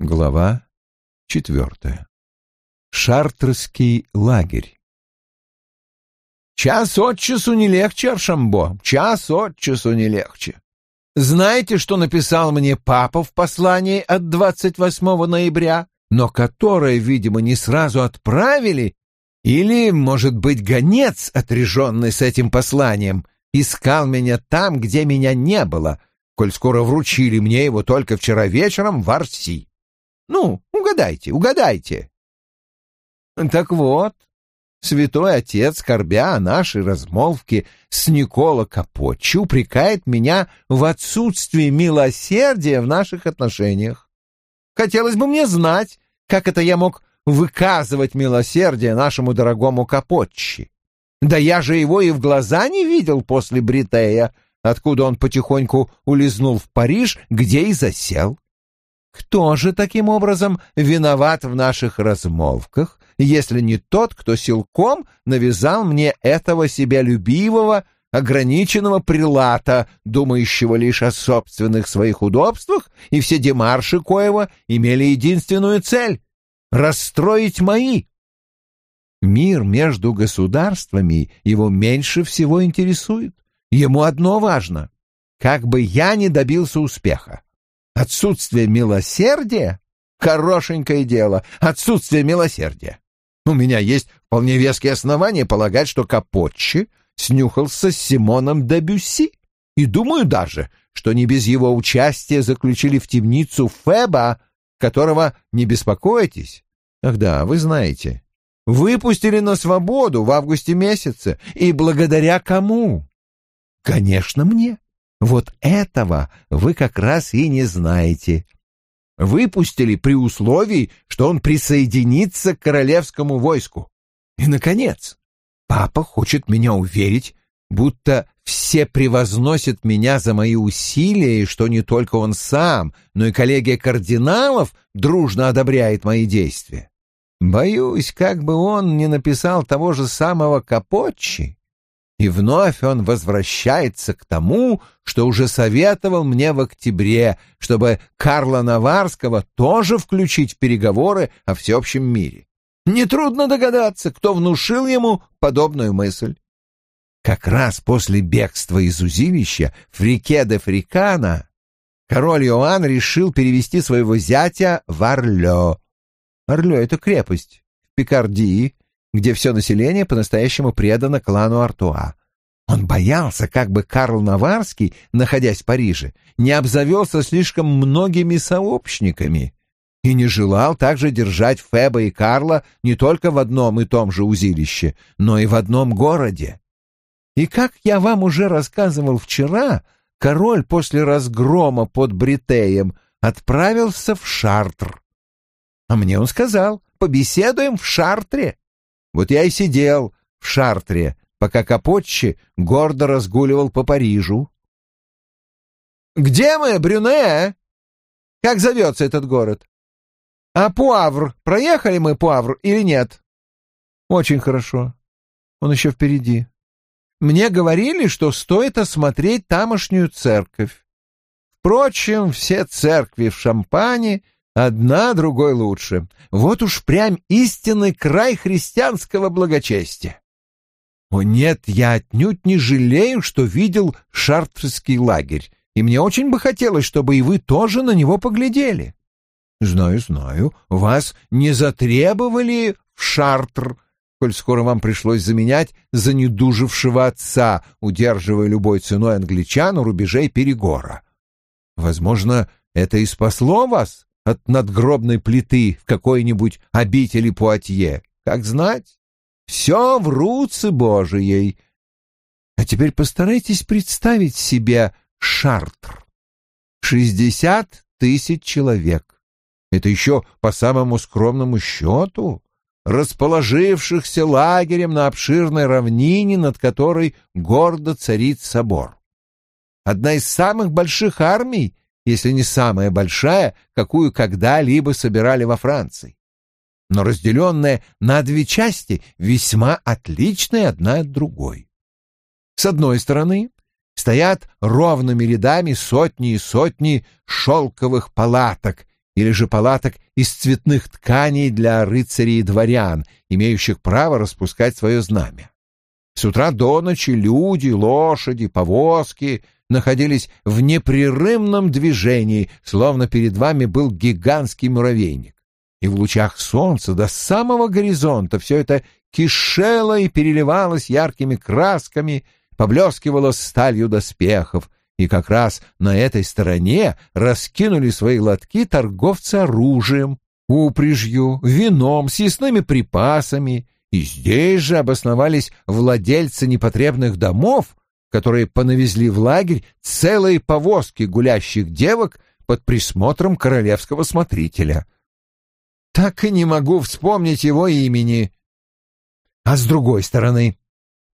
Глава четвертая. Шартрский лагерь. Час от часу не легче, Аршамбо, час от часу не легче. Знаете, что написал мне папа в послании от 28 ноября, но которое, видимо, не сразу отправили, или, может быть, гонец, отряженный с этим посланием, искал меня там, где меня не было, коль скоро вручили мне его только вчера вечером в Арси. Ну, угадайте, угадайте. Так вот, святой отец, скорбя о нашей размолвке с Никола Капоччи, упрекает меня в отсутствии милосердия в наших отношениях. Хотелось бы мне знать, как это я мог выказывать милосердие нашему дорогому Капоччи. Да я же его и в глаза не видел после Бритея, откуда он потихоньку улизнул в Париж, где и засел. Кто же таким образом виноват в наших размолвках, если не тот, кто силком навязал мне этого себя любивого, ограниченного прилата, думающего лишь о собственных своих удобствах, и все демарши коего имели единственную цель — расстроить мои. Мир между государствами его меньше всего интересует. Ему одно важно — как бы я не добился успеха. Отсутствие милосердия — хорошенькое дело, отсутствие милосердия. У меня есть вполне веские основания полагать, что Капотчи снюхался с Симоном де Бюсси, и думаю даже, что не без его участия заключили в темницу Феба, которого, не беспокойтесь, ах да, вы знаете, выпустили на свободу в августе месяце, и благодаря кому? Конечно, мне. Вот этого вы как раз и не знаете. Выпустили при условии, что он присоединится к королевскому войску. И, наконец, папа хочет меня уверить, будто все превозносят меня за мои усилия, и что не только он сам, но и коллегия кардиналов дружно одобряет мои действия. Боюсь, как бы он не написал того же самого Капотчи, и вновь он возвращается к тому, что уже советовал мне в октябре, чтобы Карла Наварского тоже включить в переговоры о всеобщем мире. Нетрудно догадаться, кто внушил ему подобную мысль. Как раз после бегства из узилища в реке де Фрикана король Иоанн решил перевести своего зятя в Орлё. Орлё — это крепость в Пикардии, где все население по-настоящему предано клану Артуа. Он боялся, как бы Карл Наварский, находясь в Париже, не обзавелся слишком многими сообщниками и не желал также держать Феба и Карла не только в одном и том же узилище, но и в одном городе. И как я вам уже рассказывал вчера, король после разгрома под Бритеем отправился в Шартр. А мне он сказал, побеседуем в Шартре. Вот я и сидел в Шартре, пока Капотчи гордо разгуливал по Парижу. «Где мы, Брюне? Как зовется этот город? А Пуавр, проехали мы Пуавр или нет?» «Очень хорошо. Он еще впереди. Мне говорили, что стоит осмотреть тамошнюю церковь. Впрочем, все церкви в Шампане одна другой лучше. Вот уж прям истинный край христианского благочестия. О нет, я отнюдь не жалею, что видел шартрский лагерь, и мне очень бы хотелось, чтобы и вы тоже на него поглядели. Знаю, знаю, вас не затребовали в Шартр, коль скоро вам пришлось заменять за недужившего отца, удерживая любой ценой англичан у рубежей Перегора. Возможно, это и спасло вас от надгробной плиты в какой-нибудь обители Пуатье. Как знать? Все в руце Божией. А теперь постарайтесь представить себе Шартр. Шестьдесят тысяч человек. Это еще по самому скромному счету, расположившихся лагерем на обширной равнине, над которой гордо царит собор. Одна из самых больших армий, если не самая большая, какую когда-либо собирали во Франции но разделенная на две части, весьма отличные одна от другой. С одной стороны стоят ровными рядами сотни и сотни шелковых палаток, или же палаток из цветных тканей для рыцарей и дворян, имеющих право распускать свое знамя. С утра до ночи люди, лошади, повозки находились в непрерывном движении, словно перед вами был гигантский муравейник. И в лучах солнца до самого горизонта все это кишело и переливалось яркими красками, поблескивало сталью доспехов, и как раз на этой стороне раскинули свои лотки торговцы оружием, упряжью, вином, съестными припасами, и здесь же обосновались владельцы непотребных домов, которые понавезли в лагерь целые повозки гулящих девок под присмотром королевского смотрителя. Так и не могу вспомнить его имени. А с другой стороны,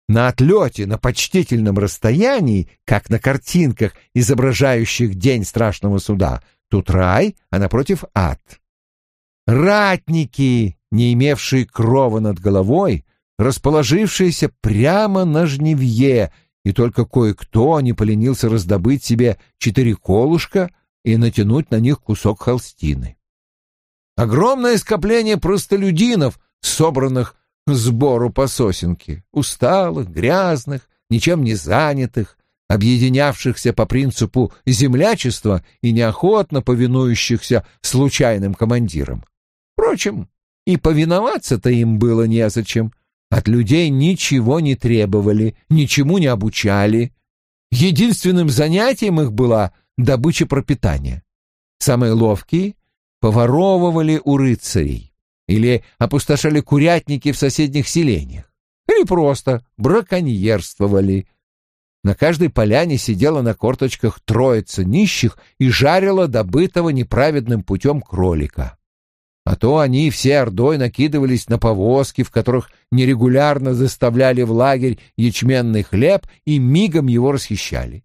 на отлете на почтительном расстоянии, как на картинках, изображающих день страшного суда, тут рай, а напротив ад. Ратники, не имевшие крова над головой, расположившиеся прямо на жневье, и только кое-кто не поленился раздобыть себе четыре колышка и натянуть на них кусок холстины. Огромное скопление простолюдинов, собранных сбору по сосенке, усталых, грязных, ничем не занятых, объединявшихся по принципу землячества и неохотно повинующихся случайным командирам. Впрочем, и повиноваться-то им было незачем. От людей ничего не требовали, ничему не обучали. Единственным занятием их была добыча пропитания. Самые ловкие поворовывали у рыцарей или опустошали курятники в соседних селениях, или просто браконьерствовали. На каждой поляне сидела на корточках троица нищих и жарила добытого неправедным путем кролика. А то они все ордой накидывались на повозки, в которых нерегулярно заставляли в лагерь ячменный хлеб и мигом его расхищали.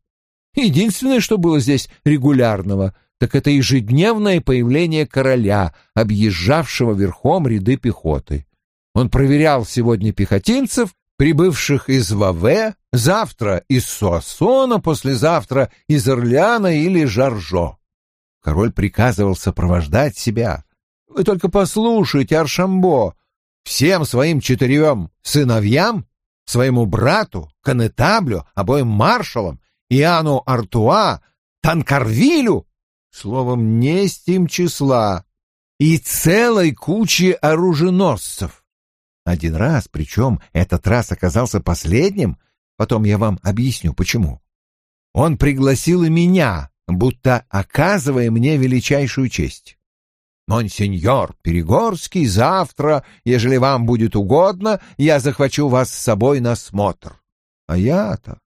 Единственное, что было здесь регулярного, так это ежедневное появление короля, объезжавшего верхом ряды пехоты. Он проверял сегодня пехотинцев, прибывших из Ваве, завтра из Суассона, послезавтра из Орляна или Жаржо. Король приказывал сопровождать себя. Вы только послушайте, Аршамбо, всем своим четырем сыновьям, своему брату, конетаблю, обоим маршалам, Иоанну Артуа, Танкарвилю словом, не с тем числа, и целой кучи оруженосцев. Один раз, причем этот раз оказался последним, потом я вам объясню, почему. Он пригласил и меня, будто оказывая мне величайшую честь. «Монсеньор Перегорский, завтра, ежели вам будет угодно, я захвачу вас с собой на смотр». А я-то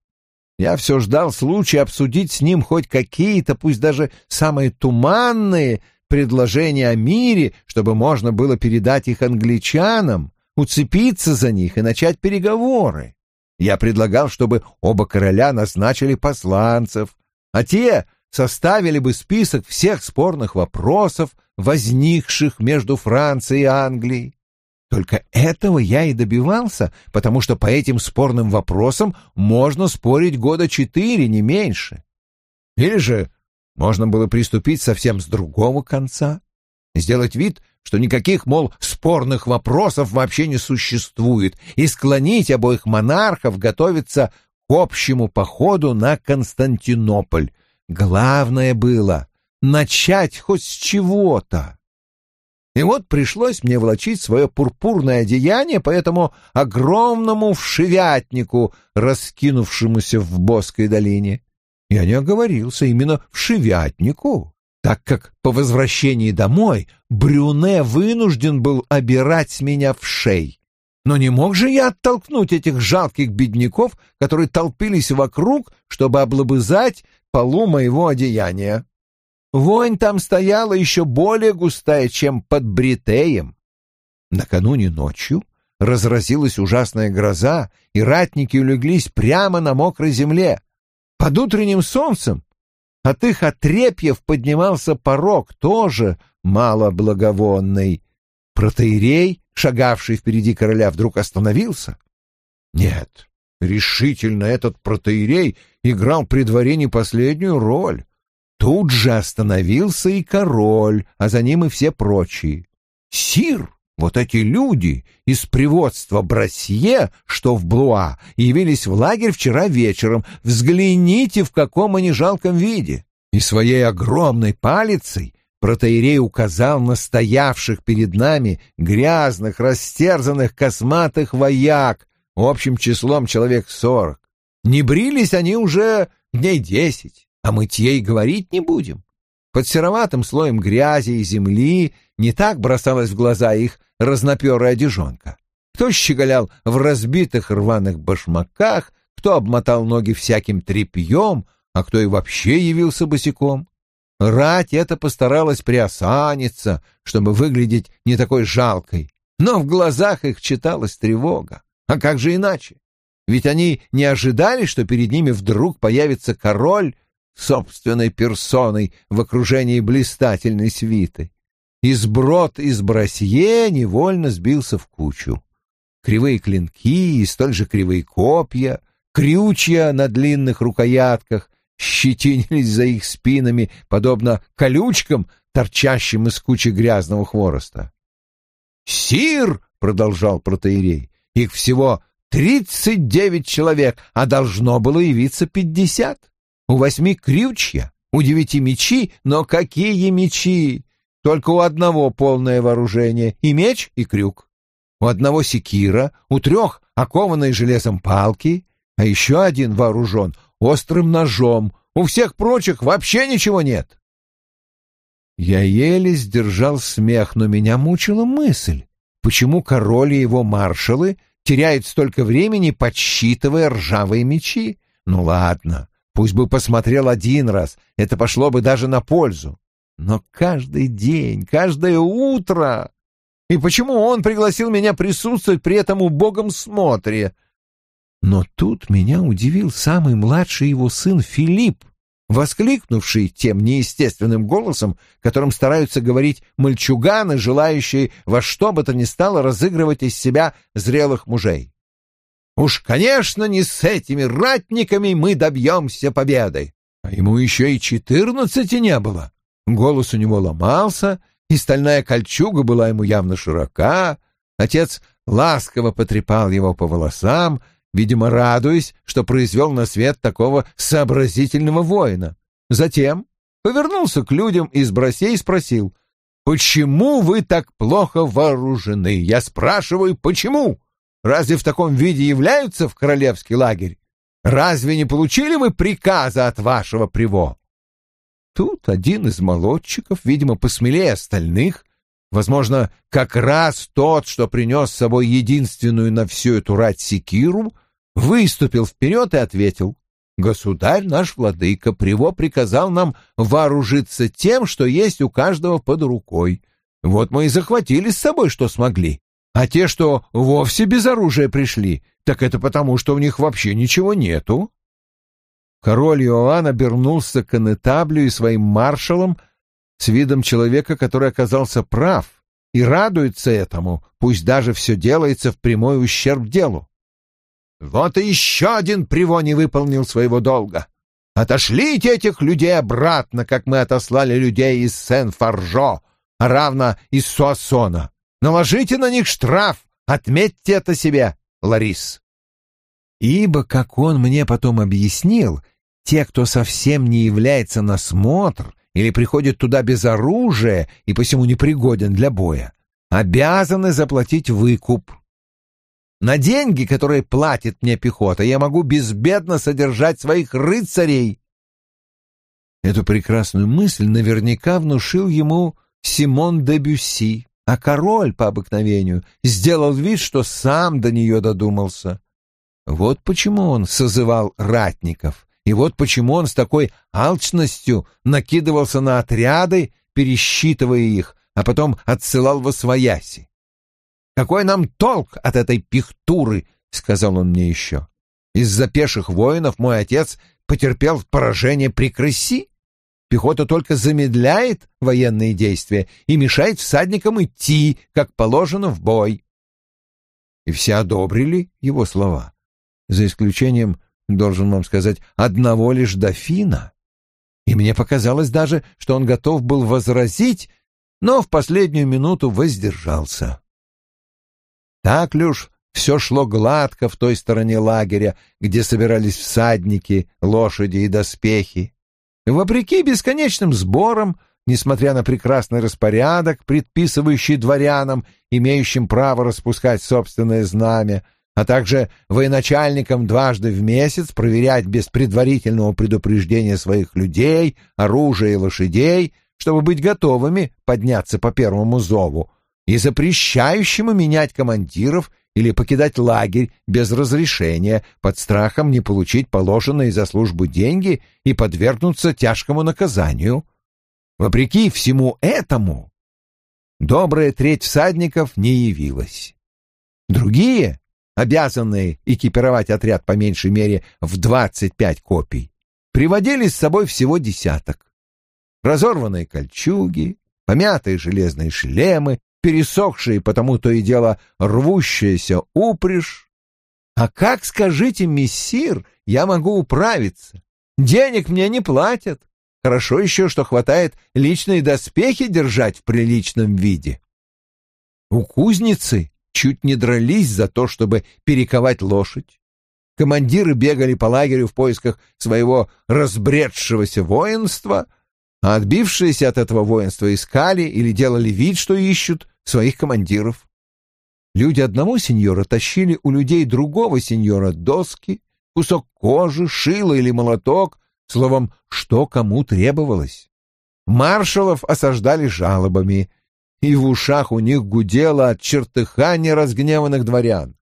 я все ждал случая обсудить с ним хоть какие-то, пусть даже самые туманные, предложения о мире, чтобы можно было передать их англичанам, уцепиться за них и начать переговоры. Я предлагал, чтобы оба короля назначили посланцев, а те составили бы список всех спорных вопросов, возникших между Францией и Англией. Только этого я и добивался, потому что по этим спорным вопросам можно спорить года четыре, не меньше. Или же можно было приступить совсем с другого конца, сделать вид, что никаких, мол, спорных вопросов вообще не существует, и склонить обоих монархов готовиться к общему походу на Константинополь. Главное было начать хоть с чего-то. И вот пришлось мне влачить свое пурпурное одеяние по этому огромному вшивятнику, раскинувшемуся в Боской долине. Я не оговорился именно вшивятнику, так как по возвращении домой Брюне вынужден был обирать меня в шей. Но не мог же я оттолкнуть этих жалких бедняков, которые толпились вокруг, чтобы облобызать полу моего одеяния. Вонь там стояла еще более густая, чем под Бритеем. Накануне ночью разразилась ужасная гроза, и ратники улеглись прямо на мокрой земле. Под утренним солнцем от их отрепьев поднимался порог, тоже мало благовонный. Протеерей, шагавший впереди короля, вдруг остановился. Нет, решительно этот протеерей играл при дворе не последнюю роль. Тут же остановился и король, а за ним и все прочие. Сир, вот эти люди из приводства Брасье, что в Блуа, явились в лагерь вчера вечером. Взгляните, в каком они жалком виде. И своей огромной палицей протеерей указал на стоявших перед нами грязных, растерзанных, косматых вояк, общим числом человек сорок. Не брились они уже дней десять. О мытье и говорить не будем. Под сероватым слоем грязи и земли не так бросалась в глаза их разноперая одежонка. Кто щеголял в разбитых рваных башмаках, кто обмотал ноги всяким тряпьем, а кто и вообще явился босиком. Рать это постаралась приосаниться, чтобы выглядеть не такой жалкой, но в глазах их читалась тревога. А как же иначе? Ведь они не ожидали, что перед ними вдруг появится король собственной персоной в окружении блистательной свиты. Изброд из брасье невольно сбился в кучу. Кривые клинки и столь же кривые копья, крючья на длинных рукоятках щетинились за их спинами, подобно колючкам, торчащим из кучи грязного хвороста. «Сир!» — продолжал протеерей. «Их всего тридцать девять человек, а должно было явиться пятьдесят. У восьми крючья, у девяти мечи, но какие мечи? Только у одного полное вооружение — и меч, и крюк. У одного секира, у трех — окованные железом палки, а еще один вооружен острым ножом. У всех прочих вообще ничего нет. Я еле сдержал смех, но меня мучила мысль, почему король и его маршалы теряют столько времени, подсчитывая ржавые мечи. Ну ладно, Пусть бы посмотрел один раз, это пошло бы даже на пользу. Но каждый день, каждое утро... И почему он пригласил меня присутствовать при этом убогом смотре? Но тут меня удивил самый младший его сын Филипп, воскликнувший тем неестественным голосом, которым стараются говорить мальчуганы, желающие во что бы то ни стало разыгрывать из себя зрелых мужей. Уж, конечно, не с этими ратниками мы добьемся победы. А ему еще и четырнадцати не было. Голос у него ломался, и стальная кольчуга была ему явно широка. Отец ласково потрепал его по волосам, видимо, радуясь, что произвел на свет такого сообразительного воина. Затем повернулся к людям из бросей и спросил, «Почему вы так плохо вооружены? Я спрашиваю, почему?» Разве в таком виде являются в королевский лагерь? Разве не получили мы приказа от вашего приво? Тут один из молодчиков, видимо, посмелее остальных, возможно, как раз тот, что принес с собой единственную на всю эту рать секиру, выступил вперед и ответил, «Государь наш владыка Приво приказал нам вооружиться тем, что есть у каждого под рукой. Вот мы и захватили с собой, что смогли. А те, что вовсе без оружия пришли, так это потому, что у них вообще ничего нету. Король Иоанн обернулся к конетаблю и своим маршалам с видом человека, который оказался прав и радуется этому, пусть даже все делается в прямой ущерб делу. Вот и еще один приво не выполнил своего долга. Отошлите этих людей обратно, как мы отослали людей из Сен-Фаржо, а равно из Суассона. Наложите на них штраф, отметьте это себе, Ларис. Ибо, как он мне потом объяснил, те, кто совсем не является на смотр или приходит туда без оружия и посему непригоден для боя, обязаны заплатить выкуп. На деньги, которые платит мне пехота, я могу безбедно содержать своих рыцарей. Эту прекрасную мысль наверняка внушил ему Симон де Бюсси а король по обыкновению сделал вид, что сам до нее додумался. Вот почему он созывал ратников, и вот почему он с такой алчностью накидывался на отряды, пересчитывая их, а потом отсылал во свояси. «Какой нам толк от этой пихтуры?» — сказал он мне еще. «Из-за пеших воинов мой отец потерпел поражение при крыси? Пехота только замедляет военные действия и мешает всадникам идти, как положено, в бой. И все одобрили его слова, за исключением, должен вам сказать, одного лишь дофина. и мне показалось даже, что он готов был возразить, но в последнюю минуту воздержался. Так уж все шло гладко в той стороне лагеря, где собирались всадники, лошади и доспехи. Вопреки бесконечным сборам, несмотря на прекрасный распорядок, предписывающий дворянам, имеющим право распускать собственное знамя, а также военачальникам дважды в месяц проверять без предварительного предупреждения своих людей, оружия и лошадей, чтобы быть готовыми подняться по первому зову, и запрещающему менять командиров или покидать лагерь без разрешения под страхом не получить положенные за службу деньги и подвергнуться тяжкому наказанию. Вопреки всему этому, добрая треть всадников не явилась. Другие, обязанные экипировать отряд по меньшей мере в 25 копий, приводили с собой всего десяток. Разорванные кольчуги, помятые железные шлемы, пересохшие, потому то и дело рвущаяся упряжь. А как, скажите, мессир, я могу управиться? Денег мне не платят. Хорошо еще, что хватает личные доспехи держать в приличном виде. У кузницы чуть не дрались за то, чтобы перековать лошадь. Командиры бегали по лагерю в поисках своего разбредшегося воинства — а отбившиеся от этого воинства искали или делали вид, что ищут своих командиров. Люди одного сеньора тащили у людей другого сеньора доски, кусок кожи, шило или молоток, словом, что кому требовалось. Маршалов осаждали жалобами, и в ушах у них гудело от чертыхания разгневанных дворян.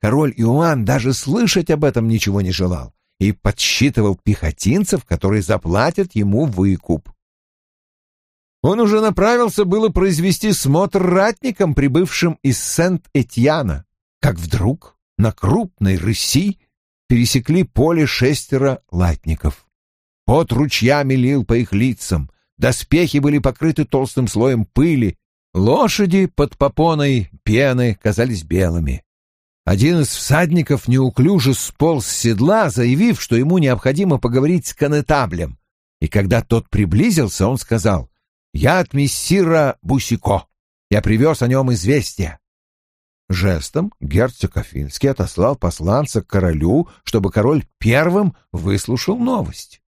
Король Иоанн даже слышать об этом ничего не желал и подсчитывал пехотинцев, которые заплатят ему выкуп. Он уже направился было произвести смотр ратникам, прибывшим из Сент-Этьяна, как вдруг на крупной рыси пересекли поле шестеро латников. Пот ручьями лил по их лицам, доспехи были покрыты толстым слоем пыли, лошади под попоной пены казались белыми. Один из всадников неуклюже сполз с седла, заявив, что ему необходимо поговорить с конетаблем. И когда тот приблизился, он сказал, «Я от мессира Бусико. Я привез о нем известие». Жестом герцог Афинский отослал посланца к королю, чтобы король первым выслушал новость.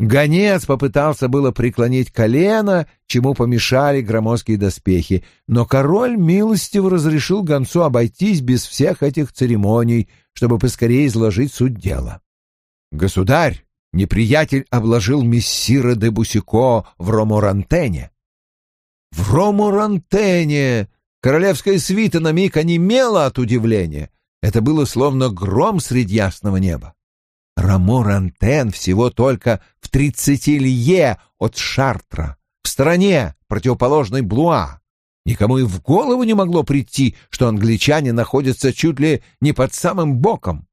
Гонец попытался было преклонить колено, чему помешали громоздкие доспехи, но король милостиво разрешил гонцу обойтись без всех этих церемоний, чтобы поскорее изложить суть дела. «Государь, неприятель обложил мессира де Бусико в Роморантене». «В Роморантене!» Королевская свита на миг онемела от удивления. Это было словно гром среди ясного неба. Рамо-Рантен всего только в тридцати лье от Шартра, в стороне, противоположной Блуа. Никому и в голову не могло прийти, что англичане находятся чуть ли не под самым боком.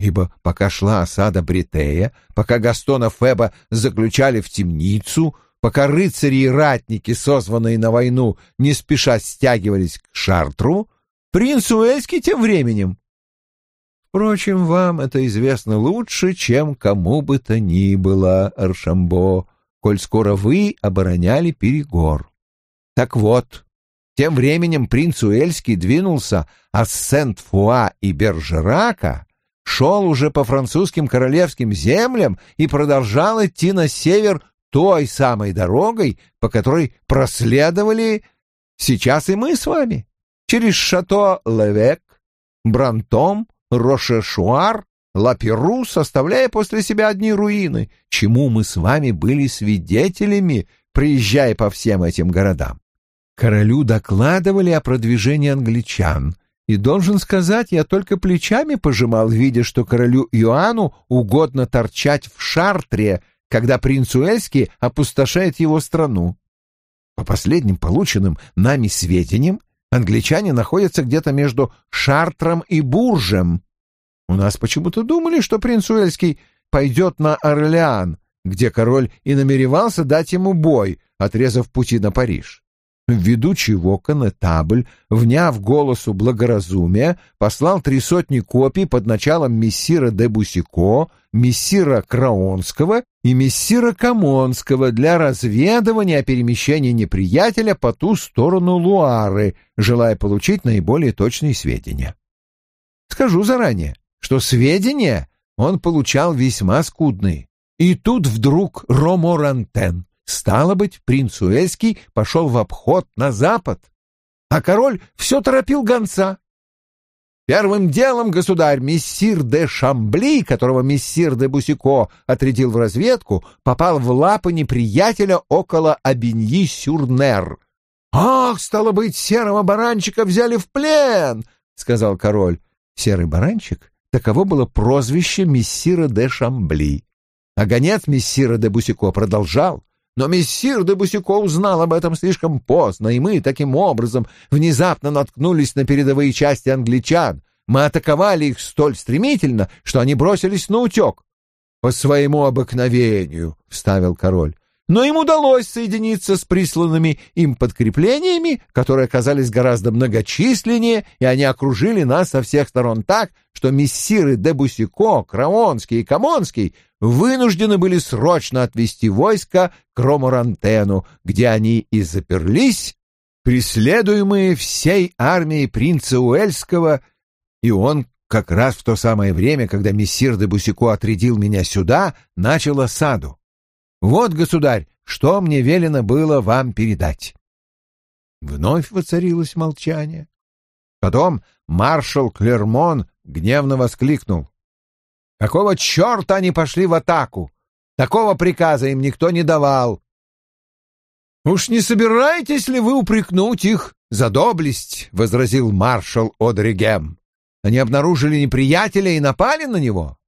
Ибо пока шла осада Бритея, пока Гастона Феба заключали в темницу, пока рыцари и ратники, созванные на войну, не спеша стягивались к Шартру, принц Уэльский тем временем Впрочем, вам это известно лучше, чем кому бы то ни было, Аршамбо, коль скоро вы обороняли Перегор. Так вот, тем временем принц Уэльский двинулся, а Сент-Фуа и Бержерака шел уже по французским королевским землям и продолжал идти на север той самой дорогой, по которой проследовали сейчас и мы с вами, через шато Левек, Брантом, Рошешуар, Лаперу, составляя после себя одни руины, чему мы с вами были свидетелями, приезжая по всем этим городам. Королю докладывали о продвижении англичан, и, должен сказать, я только плечами пожимал, видя, что королю Иоанну угодно торчать в Шартре, когда принц Уэльский опустошает его страну. По последним полученным нами сведениям, Англичане находятся где-то между Шартром и Буржем. У нас почему-то думали, что принц Уэльский пойдет на Орлеан, где король и намеревался дать ему бой, отрезав пути на Париж. Ввиду чего конетабль, вняв голосу благоразумия, послал три сотни копий под началом мессира де Бусико, мессира Краонского и мессира Камонского для разведывания о перемещении неприятеля по ту сторону Луары, желая получить наиболее точные сведения. Скажу заранее, что сведения он получал весьма скудные. И тут вдруг Роморантен, стало быть, принц Уэльский пошел в обход на запад, а король все торопил гонца. Первым делом, государь, мессир де Шамбли, которого мессир де Бусико отрядил в разведку, попал в лапы неприятеля около Абиньи-Сюрнер. «Ах, стало быть, серого баранчика взяли в плен!» — сказал король. Серый баранчик — таково было прозвище мессира де Шамбли. А гонец мессира де Бусико продолжал. Но мессир де Бусико узнал об этом слишком поздно, и мы, таким образом, внезапно наткнулись на передовые части англичан. Мы атаковали их столь стремительно, что они бросились на утек. — По своему обыкновению, — вставил король но им удалось соединиться с присланными им подкреплениями, которые оказались гораздо многочисленнее, и они окружили нас со всех сторон так, что мессиры де Бусико, Краонский и Камонский вынуждены были срочно отвести войско к Роморантену, где они и заперлись, преследуемые всей армией принца Уэльского, и он как раз в то самое время, когда мессир де Бусико отрядил меня сюда, начал осаду. Вот, государь, что мне велено было вам передать. Вновь воцарилось молчание. Потом маршал Клермон гневно воскликнул. «Какого черта они пошли в атаку? Такого приказа им никто не давал». «Уж не собираетесь ли вы упрекнуть их за доблесть?» — возразил маршал Одригем. «Они обнаружили неприятеля и напали на него.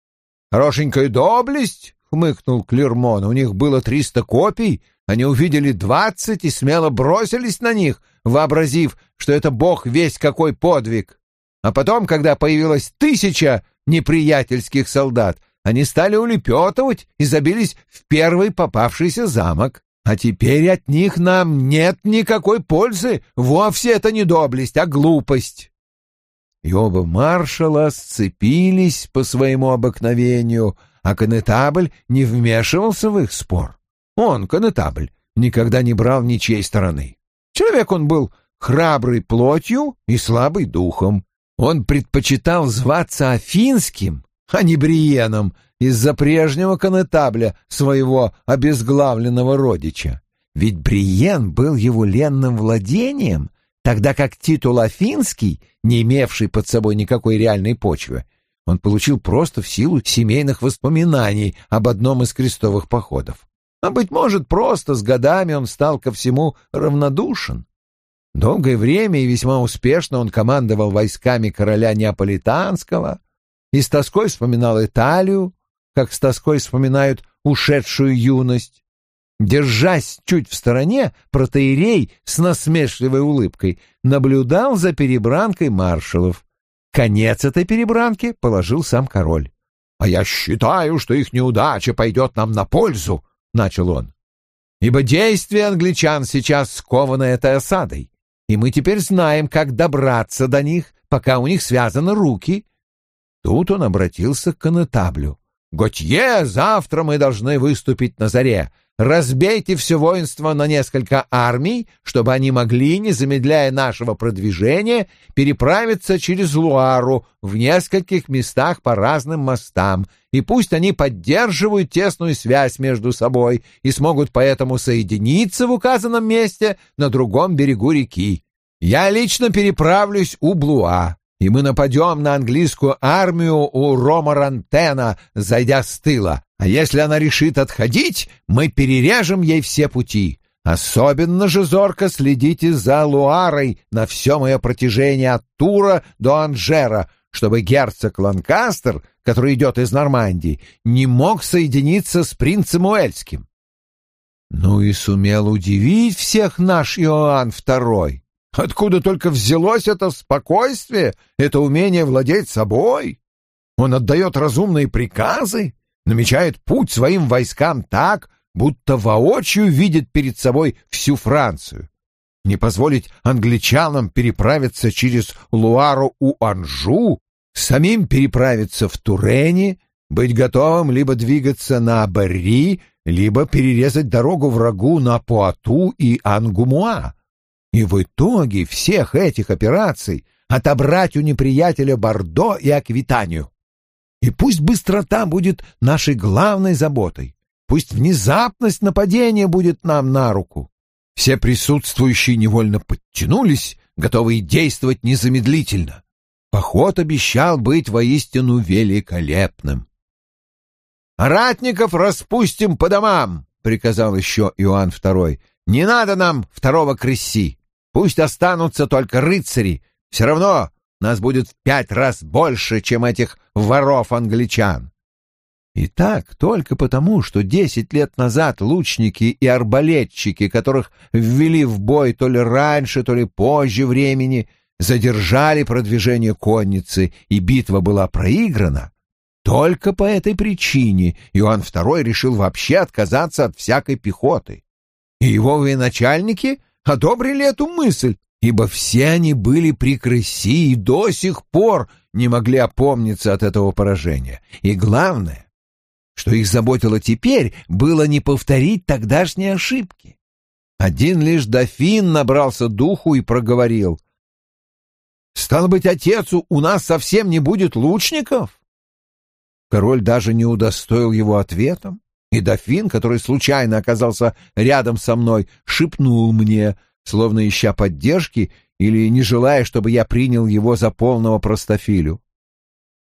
Хорошенькая доблесть, хмыкнул Клермон. У них было триста копий, они увидели двадцать и смело бросились на них, вообразив, что это бог весь какой подвиг. А потом, когда появилась тысяча неприятельских солдат, они стали улепетывать и забились в первый попавшийся замок. А теперь от них нам нет никакой пользы, вовсе это не доблесть, а глупость. И оба маршала сцепились по своему обыкновению — а конетабль не вмешивался в их спор. Он, конетабль, никогда не брал ничьей стороны. Человек он был храбрый плотью и слабый духом. Он предпочитал зваться Афинским, а не Бриеном, из-за прежнего конетабля, своего обезглавленного родича. Ведь Бриен был его ленным владением, тогда как титул Афинский, не имевший под собой никакой реальной почвы, он получил просто в силу семейных воспоминаний об одном из крестовых походов. А, быть может, просто с годами он стал ко всему равнодушен. Долгое время и весьма успешно он командовал войсками короля Неаполитанского и с тоской вспоминал Италию, как с тоской вспоминают ушедшую юность. Держась чуть в стороне, протеерей с насмешливой улыбкой наблюдал за перебранкой маршалов. Конец этой перебранки положил сам король. «А я считаю, что их неудача пойдет нам на пользу», — начал он. «Ибо действие англичан сейчас сковано этой осадой, и мы теперь знаем, как добраться до них, пока у них связаны руки». Тут он обратился к конетаблю. «Готье, завтра мы должны выступить на заре разбейте все воинство на несколько армий, чтобы они могли, не замедляя нашего продвижения, переправиться через Луару в нескольких местах по разным мостам, и пусть они поддерживают тесную связь между собой и смогут поэтому соединиться в указанном месте на другом берегу реки. Я лично переправлюсь у Блуа, и мы нападем на английскую армию у Ромарантена, зайдя с тыла. А если она решит отходить, мы перережем ей все пути. Особенно же зорко следите за Луарой на все мое протяжение от Тура до Анжера, чтобы герцог Ланкастер, который идет из Нормандии, не мог соединиться с принцем Уэльским. Ну и сумел удивить всех наш Иоанн Второй. Откуда только взялось это спокойствие, это умение владеть собой? Он отдает разумные приказы, намечает путь своим войскам так, будто воочию видит перед собой всю Францию. не позволить англичанам переправиться через Луару у Анжу, самим переправиться в Турени, быть готовым либо двигаться на Барри, либо перерезать дорогу врагу на Пуату и Ангумуа. И в итоге всех этих операций отобрать у неприятеля Бордо и Аквитанию. И пусть быстрота будет нашей главной заботой, пусть внезапность нападения будет нам на руку. Все присутствующие невольно подтянулись, готовые действовать незамедлительно. Поход обещал быть воистину великолепным. «Ратников распустим по домам!» — приказал еще Иоанн II. «Не надо нам второго крыси! Пусть останутся только рыцари! Все равно нас будет в пять раз больше, чем этих воров-англичан!» И так только потому, что десять лет назад лучники и арбалетчики, которых ввели в бой то ли раньше, то ли позже времени, задержали продвижение конницы, и битва была проиграна, только по этой причине Иоанн II решил вообще отказаться от всякой пехоты. И его военачальники одобрили эту мысль, ибо все они были при и до сих пор не могли опомниться от этого поражения. И главное, что их заботило теперь, было не повторить тогдашние ошибки. Один лишь дофин набрался духу и проговорил. «Стало быть, отецу у нас совсем не будет лучников?» Король даже не удостоил его ответом, и дофин, который случайно оказался рядом со мной, шепнул мне, словно ища поддержки или не желая, чтобы я принял его за полного простофилю.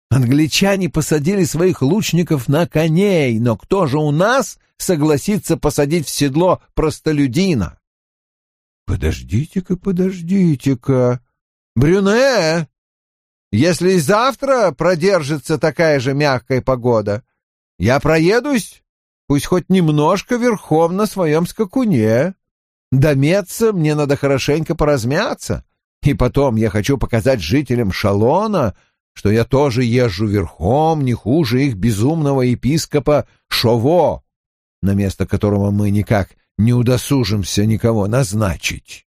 Англичане посадили своих лучников на коней, но кто же у нас согласится посадить в седло простолюдина? Подождите-ка, подождите-ка. Брюне, если завтра продержится такая же мягкая погода, я проедусь, пусть хоть немножко верхом на своем скакуне. До мне надо хорошенько поразмяться, и потом я хочу показать жителям Шалона, что я тоже езжу верхом не хуже их безумного епископа Шово, на место которого мы никак не удосужимся никого назначить.